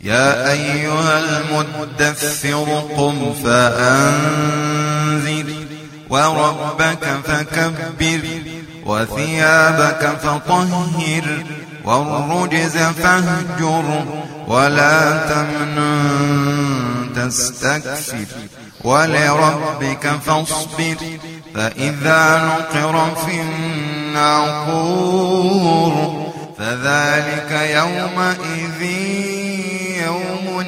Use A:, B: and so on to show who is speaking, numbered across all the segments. A: يا أيها المدثر قم فأنذر وربك فكبر وثيابك فطهر والرجز فاهجر
B: ولا تمن تستكثر ولربك فاصبر
A: فإذا نقر في الناقور فذلك يومئذ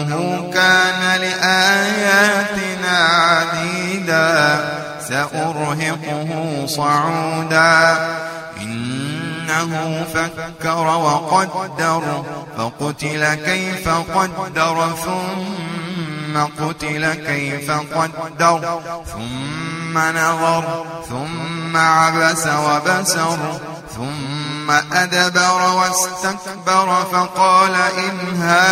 A: إنه كان لآياتنا عديدا سأرهقه صعودا إنه فكر وقدر فقتل كيف قدر ثم قتل كيف قدر ثم نظر ثم عبس وبسر ثم أدبر واستكبر فقال إن هذا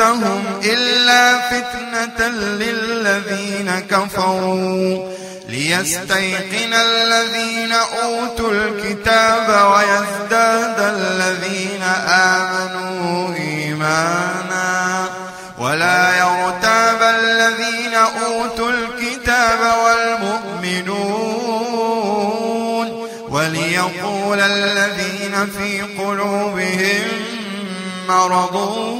A: فتنتهم إلا فتنة للذين كفروا ليستيقن الذين أوتوا الكتاب ويزداد الذين آمنوا إيمانا ولا يرتاب الذين أوتوا الكتاب والمؤمنون وليقول الذين في قلوبهم مرضون